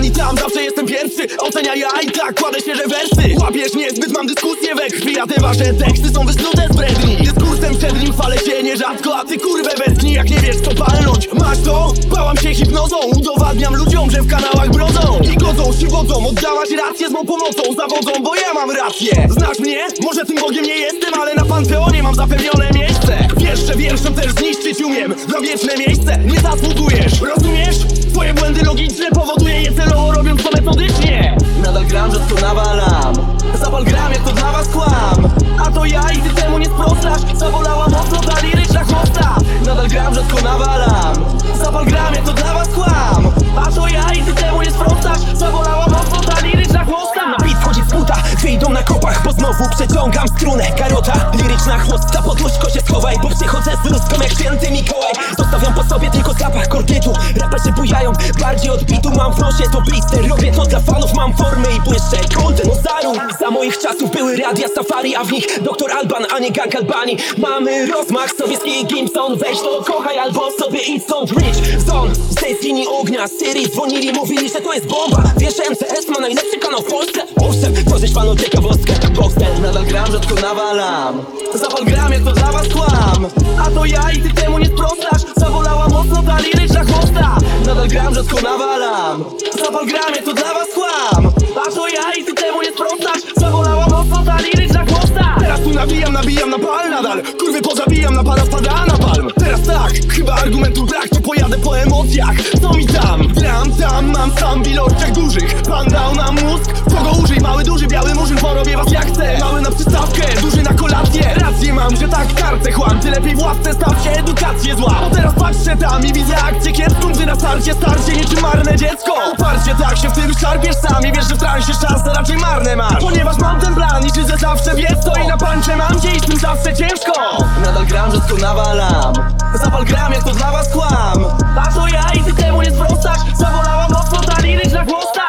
Sam zawsze jestem pierwszy, ocenia ja i tak kładę się wersy. Łapiesz niezbyt, mam dyskusję we krwi A te wasze teksty są wysnute z bredni. Dyskursem przed nim chwalę się nierzadko A ty kurwę westchnij, jak nie wiesz co palnąć. Masz to? Bałam się hipnozą. Udowadniam ludziom, że w kanałach brodzą. I godzą się wodzą, oddałaś rację z mą pomocą Zawodzą, bo ja mam rację. Znasz mnie? Może tym Bogiem nie jestem, ale na Panteonie mam zapewnione miejsce. Wiesz, że wierszem też zniszczyć umiem. Na wieczne miejsce nie zasługujesz Rozumiesz? Nawalam Zapal gram, jak to dla was kłam. A to ja i ty temu nie sprostasz Zawolała mocno ta liryczna chłosta Nadal gram, rzadko nawalam. Zapal gram, jak to dla was kłam. A to ja i ty temu nie sprostasz Zawolała mocno ta liryczna chłosta Na bit wchodzi sputa, wyjdą na kopach Bo znowu przeciągam strunę. Karota, liryczna chłosta Pod się schowaj, bo przychodzę z rózgą jak święty Mikołaj. Zostawiam po Raperzy bujają, bardziej od bitu Mam w nosie to blister, robię to dla fanów Mam formę i błyszczę, golden ozaru Za moich czasów były radia safari A w nich doktor Alban, a nie gang Albanii Mamy rozmach, sowiecki Gimson Weź to kochaj albo sobie idź stąd. Rich Zone, z tej linii ognia Syrii dzwonili, mówili, że to jest bomba. Wiesz, MCS ma najlepszy kanał w Polsce. Owszem, tworzysz panu ciekawostkę Boxer, Nadal gram, rzadko nawalam. Zapal gram, jak to dla was kłam Nadal gram, rzadko nawalam. Zapal gram, jak to dla was kłam. A to ja i ty temu nie sprostasz Zawolała mocno ta liryczna chłosta. Teraz tu nabijam, nabijam na pal nadal. Kurwy pozabijam, napada, spada na palm. Teraz tak, chyba argumentu brak To pojadę po emocjach, co mi tam? Gram tam, mam sam w ilościach dużych. Pan się w tym szarpiesz sam I wiesz, że w transie szanse raczej marne masz. Ponieważ mam ten plan i że zawsze wiesz co I na pancze mam gdzieś, iść, tym zawsze ciężko. Nadal gram, że to nawalam. Zawal gram, jak to dla was kłam. A to ja i ty temu nie sprostasz Zawolałam mocno, ta liryk na głos tak